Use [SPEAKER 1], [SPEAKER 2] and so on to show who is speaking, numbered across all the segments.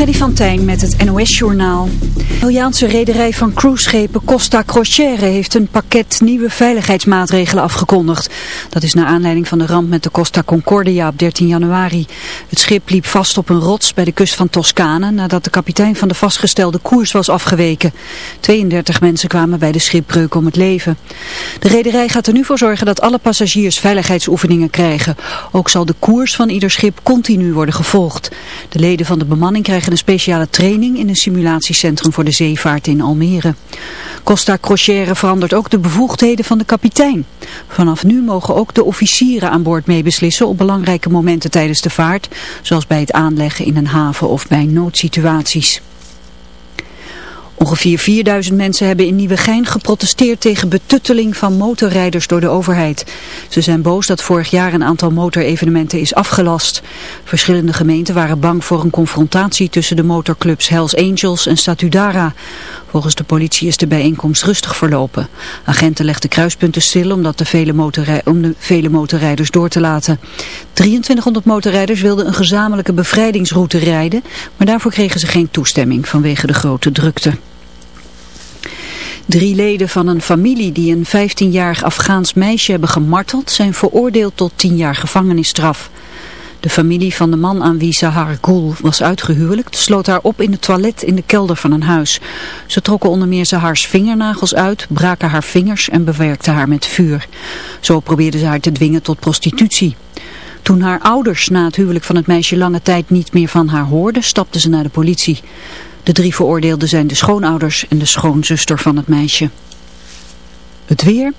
[SPEAKER 1] Freddy van Tijn met het NOS-journaal. De Italiaanse rederij van cruiseschepen Costa Crociere heeft een pakket nieuwe veiligheidsmaatregelen afgekondigd. Dat is naar aanleiding van de ramp met de Costa Concordia op 13 januari. Het schip liep vast op een rots bij de kust van Toscane nadat de kapitein van de vastgestelde koers was afgeweken. 32 mensen kwamen bij de schipbreuk om het leven. De rederij gaat er nu voor zorgen dat alle passagiers veiligheidsoefeningen krijgen. Ook zal de koers van ieder schip continu worden gevolgd. De leden van de bemanning krijgen een speciale training in een simulatiecentrum voor de zeevaart in Almere. Costa Crociere verandert ook de bevoegdheden van de kapitein. Vanaf nu mogen ook de officieren aan boord meebeslissen op belangrijke momenten tijdens de vaart, zoals bij het aanleggen in een haven of bij noodsituaties. Ongeveer 4000 mensen hebben in Nieuwegein geprotesteerd tegen betutteling van motorrijders door de overheid. Ze zijn boos dat vorig jaar een aantal motorevenementen is afgelast. Verschillende gemeenten waren bang voor een confrontatie tussen de motorclubs Hells Angels en Statudara. Volgens de politie is de bijeenkomst rustig verlopen. Agenten legden kruispunten stil omdat de vele om de vele motorrijders door te laten. 2300 motorrijders wilden een gezamenlijke bevrijdingsroute rijden, maar daarvoor kregen ze geen toestemming vanwege de grote drukte. Drie leden van een familie die een 15-jarig Afghaans meisje hebben gemarteld zijn veroordeeld tot 10 jaar gevangenisstraf. De familie van de man aan wie Sahar Gul was uitgehuwelijkt sloot haar op in het toilet in de kelder van een huis. Ze trokken onder meer Sahars vingernagels uit, braken haar vingers en bewerkten haar met vuur. Zo probeerden ze haar te dwingen tot prostitutie. Toen haar ouders na het huwelijk van het meisje lange tijd niet meer van haar hoorden, stapten ze naar de politie. De drie veroordeelden zijn de schoonouders en de schoonzuster van het meisje. Het weer.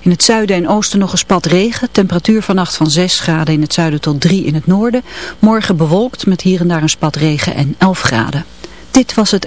[SPEAKER 1] In het zuiden en oosten nog een spat regen. Temperatuur vannacht van 6 graden in het zuiden tot 3 in het noorden. Morgen bewolkt met hier en daar een spat regen en 11 graden. Dit was het...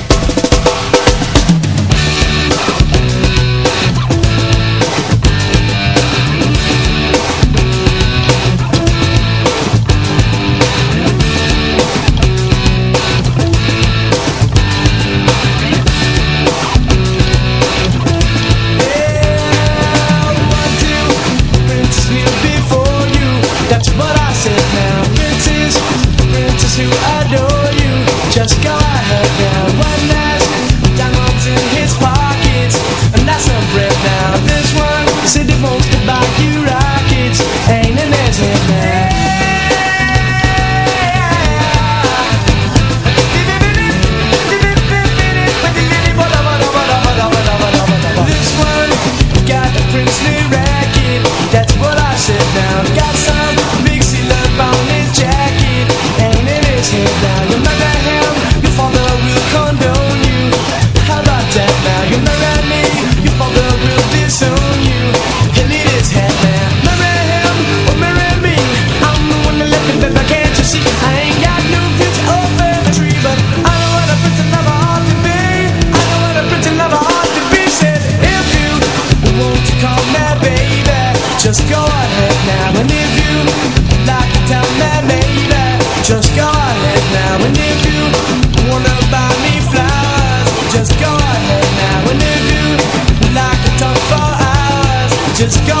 [SPEAKER 2] Just go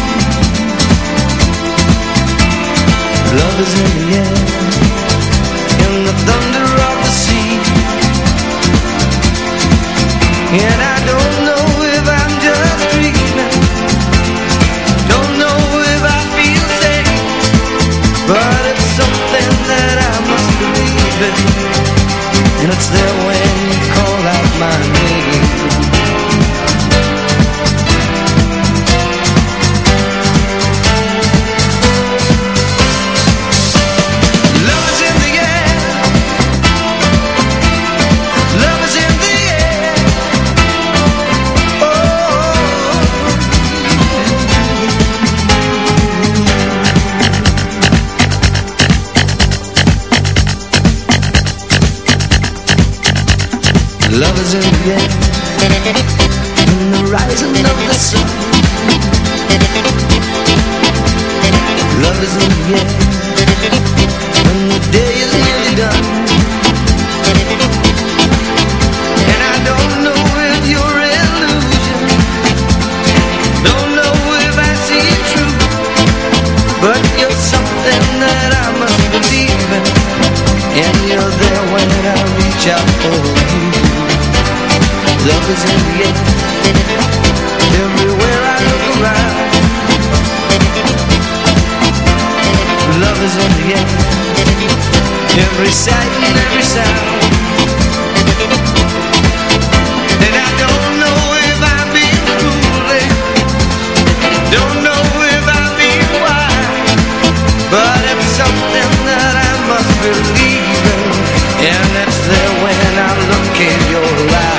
[SPEAKER 2] Love is in the air In the thunder of the sea. And I don't know if I'm just dreaming Don't know if I feel But it's something that I must believe in. And it's there reach out for you. Love is in the air. Everywhere I look around. Love is in the air. Every sight and every sound. And I don't know if being foolish. Don't know if I'm being wise. But it's something that I must believe in. And it's there look in your eyes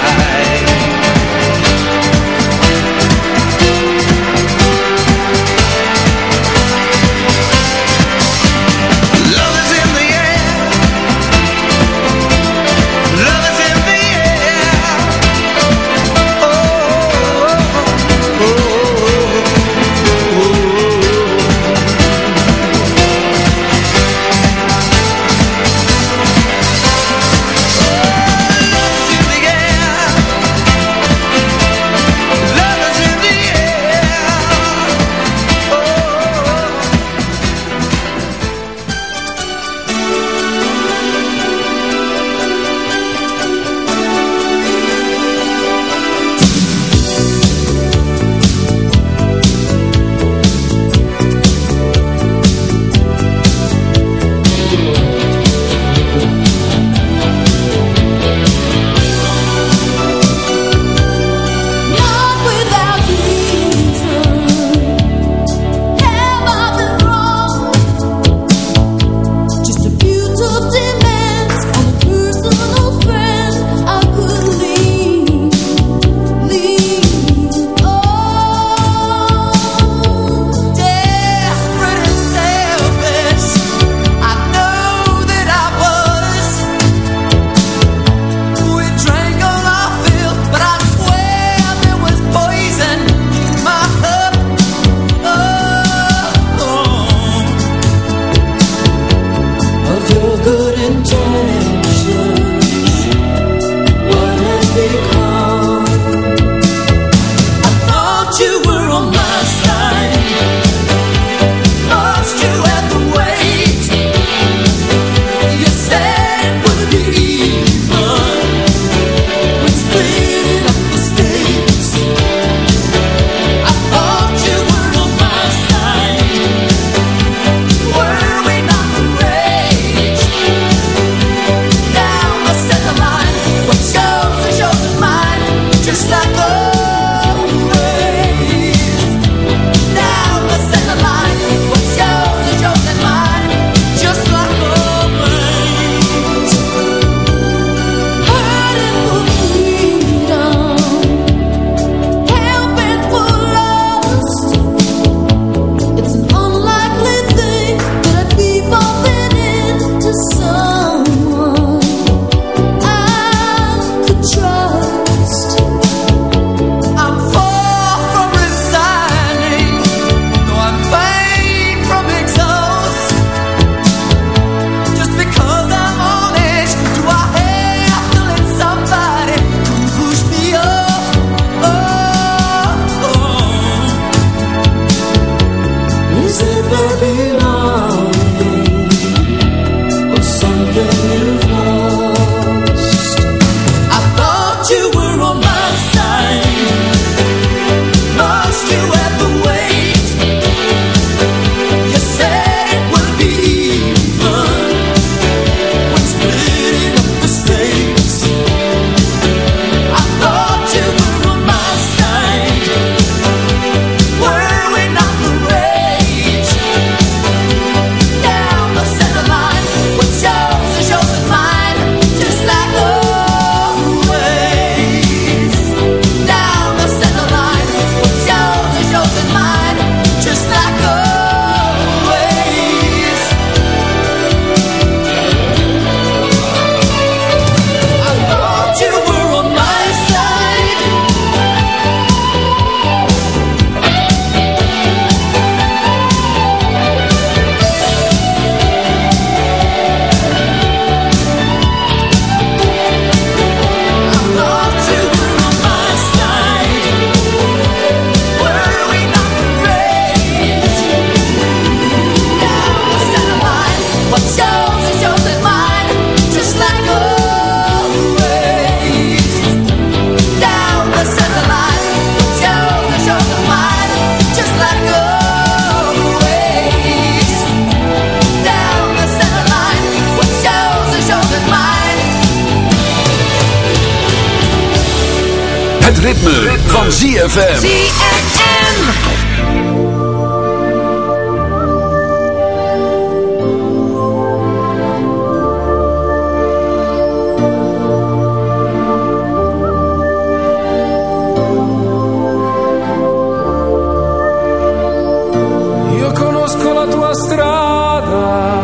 [SPEAKER 2] tua strada,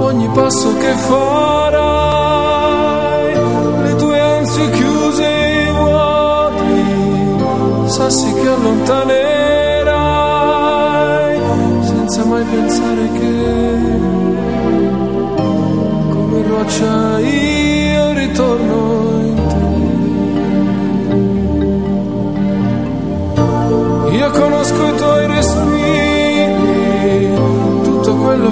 [SPEAKER 2] ogni passo che fai.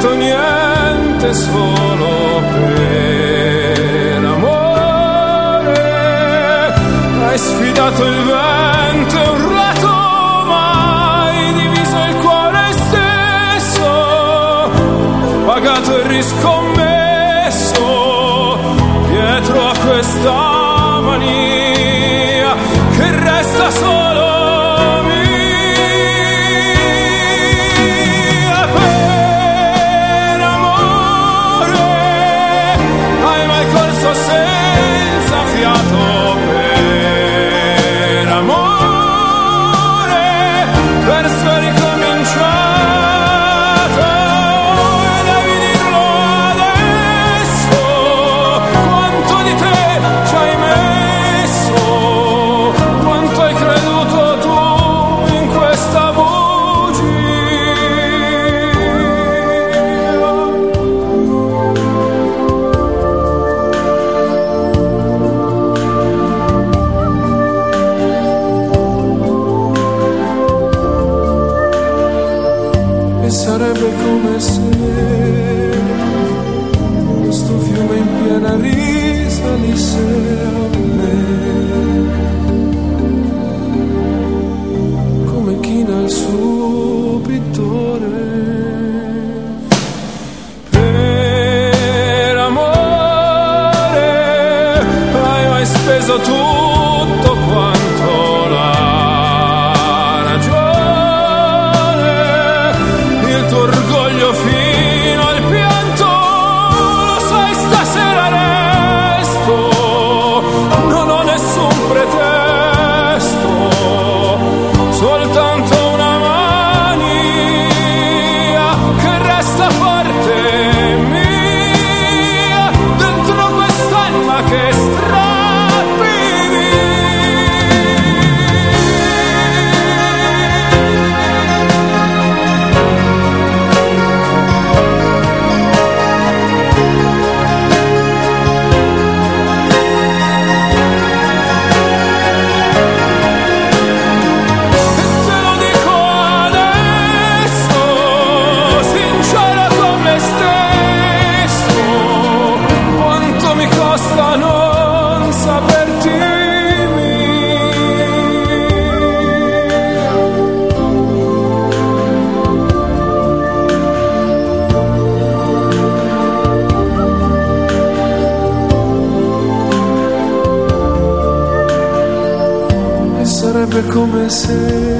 [SPEAKER 3] detto niente solo per amore. Hai sfidato il vento, urlato mai, diviso il cuore stesso, pagato il riscontro. basta non saperti E sarebbe come
[SPEAKER 4] se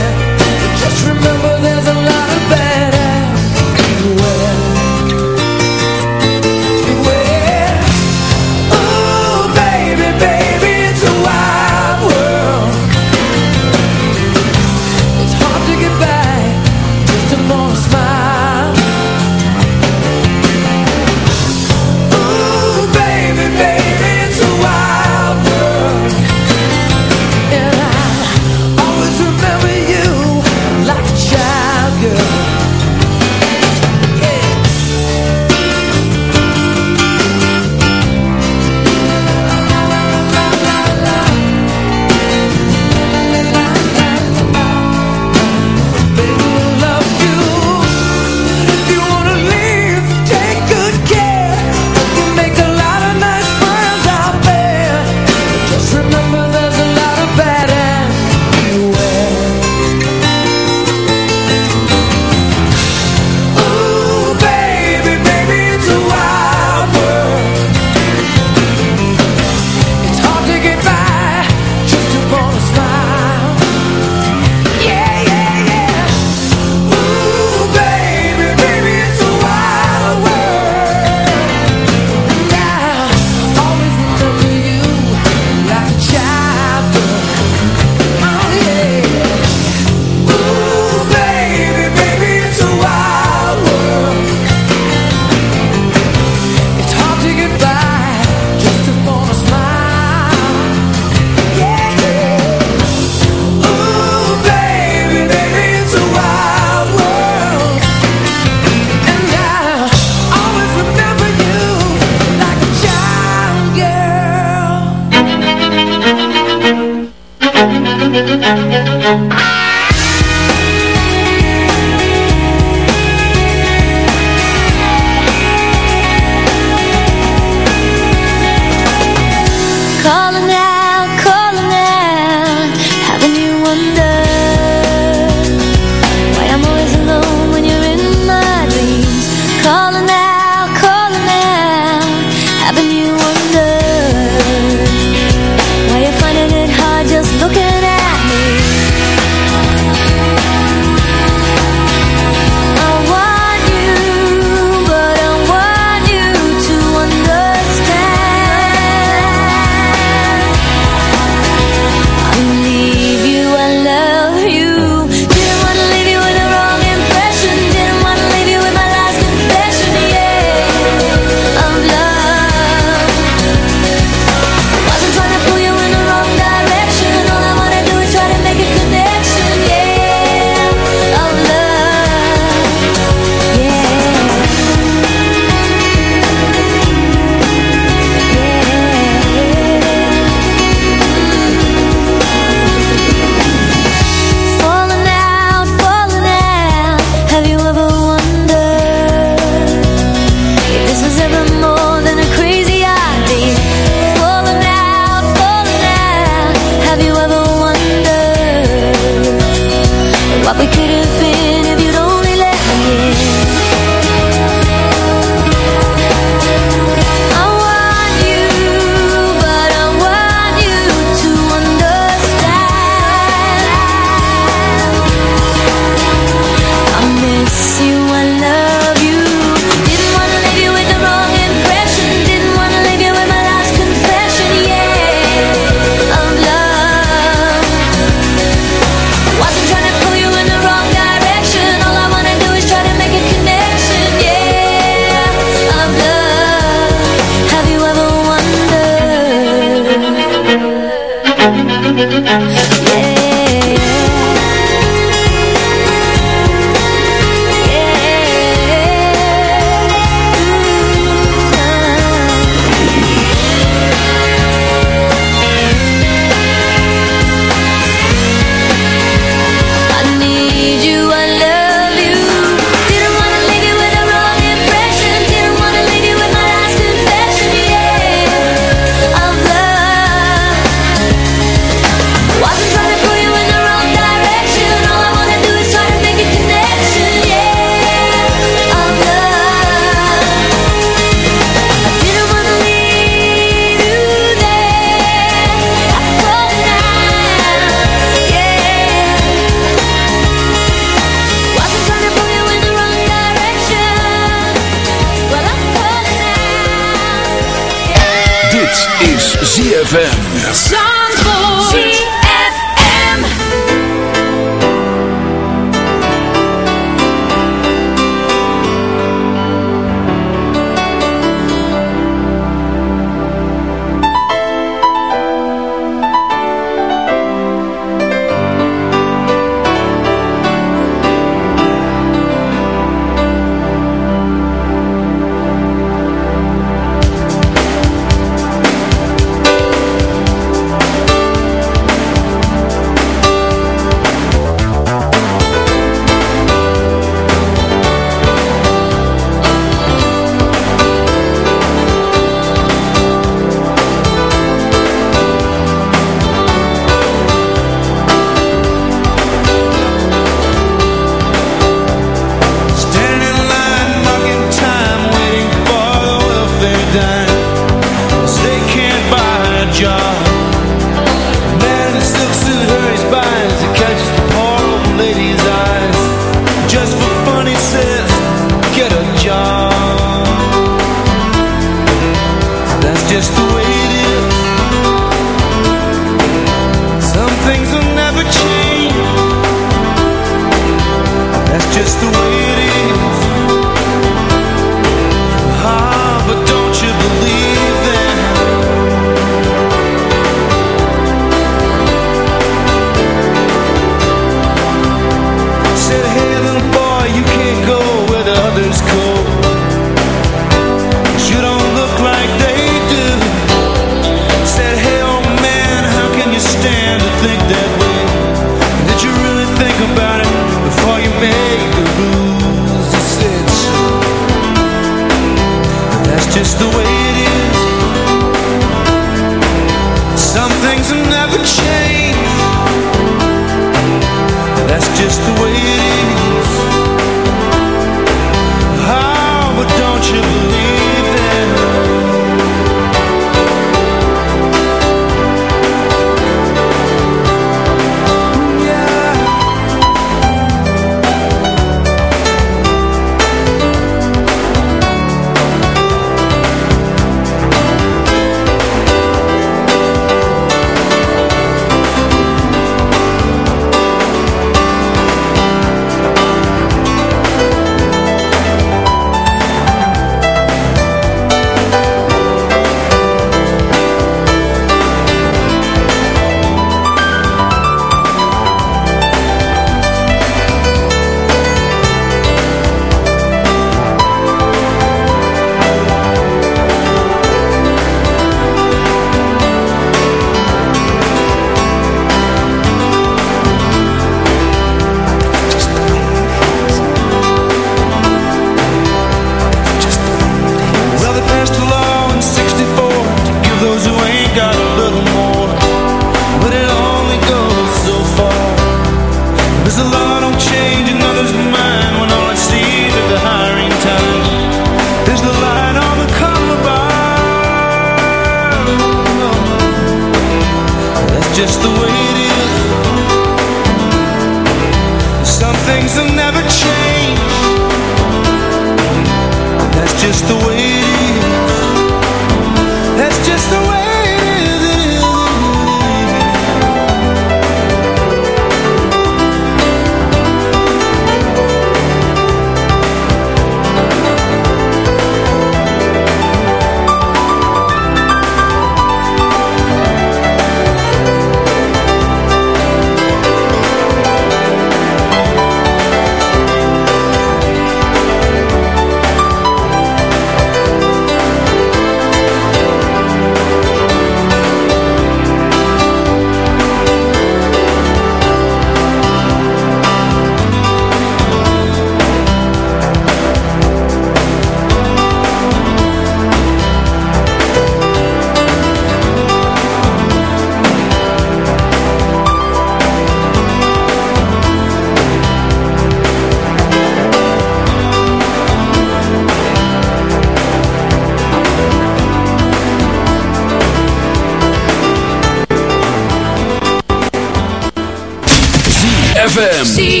[SPEAKER 5] See.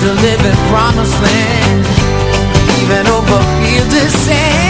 [SPEAKER 5] is a
[SPEAKER 6] living promised land. Even over fields of sand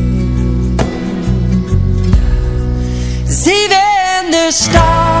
[SPEAKER 4] star.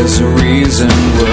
[SPEAKER 7] there's a reason we're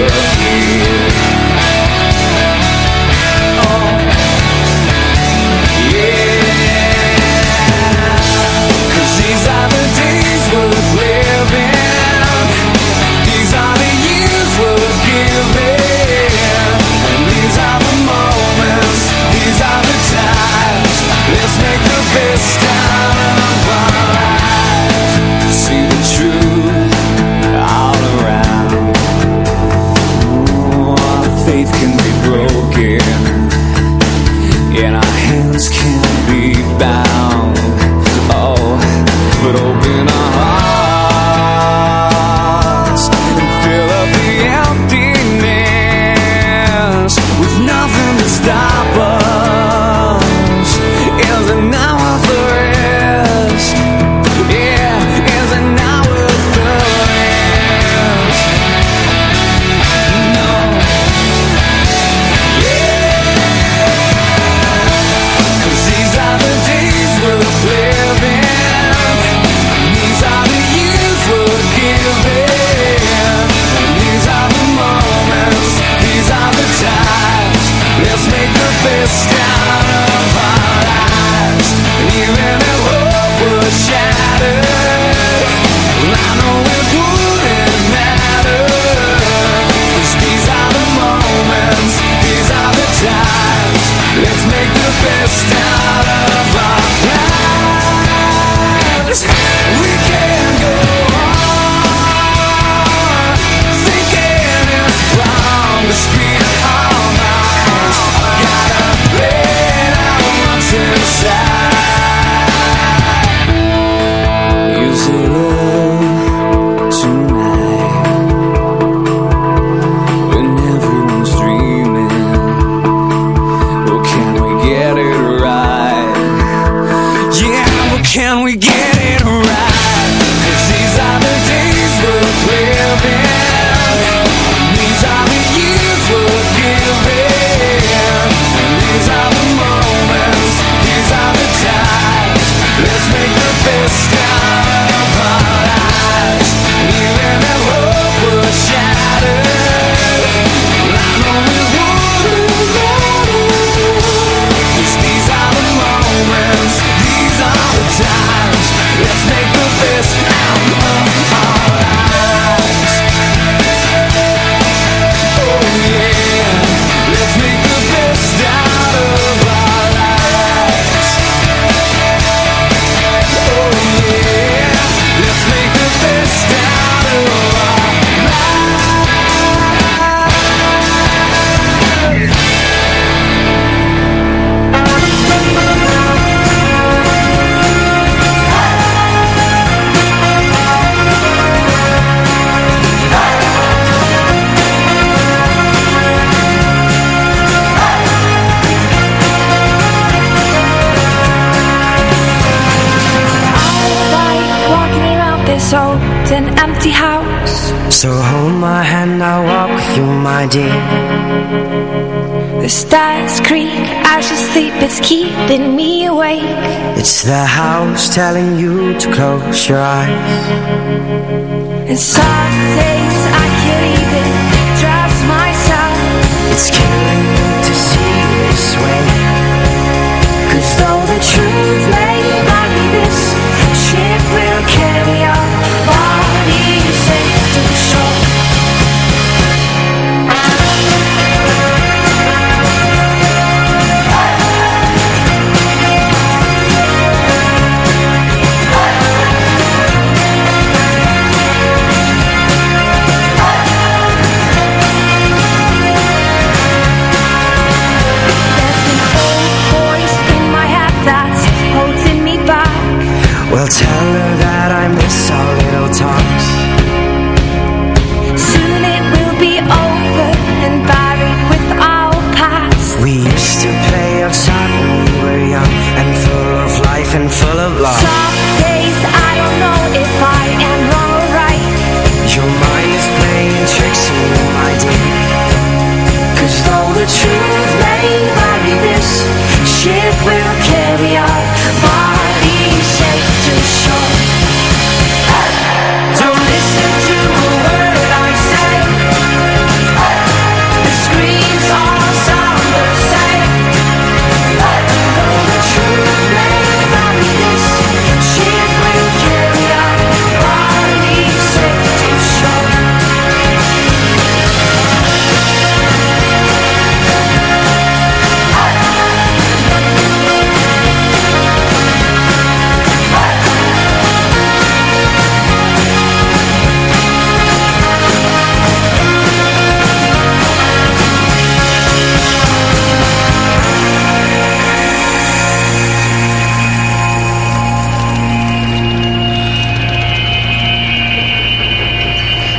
[SPEAKER 2] telling you to close your eyes.
[SPEAKER 4] And some days I can't even trust myself.
[SPEAKER 2] It's killing me to see you this way.
[SPEAKER 4] Cause though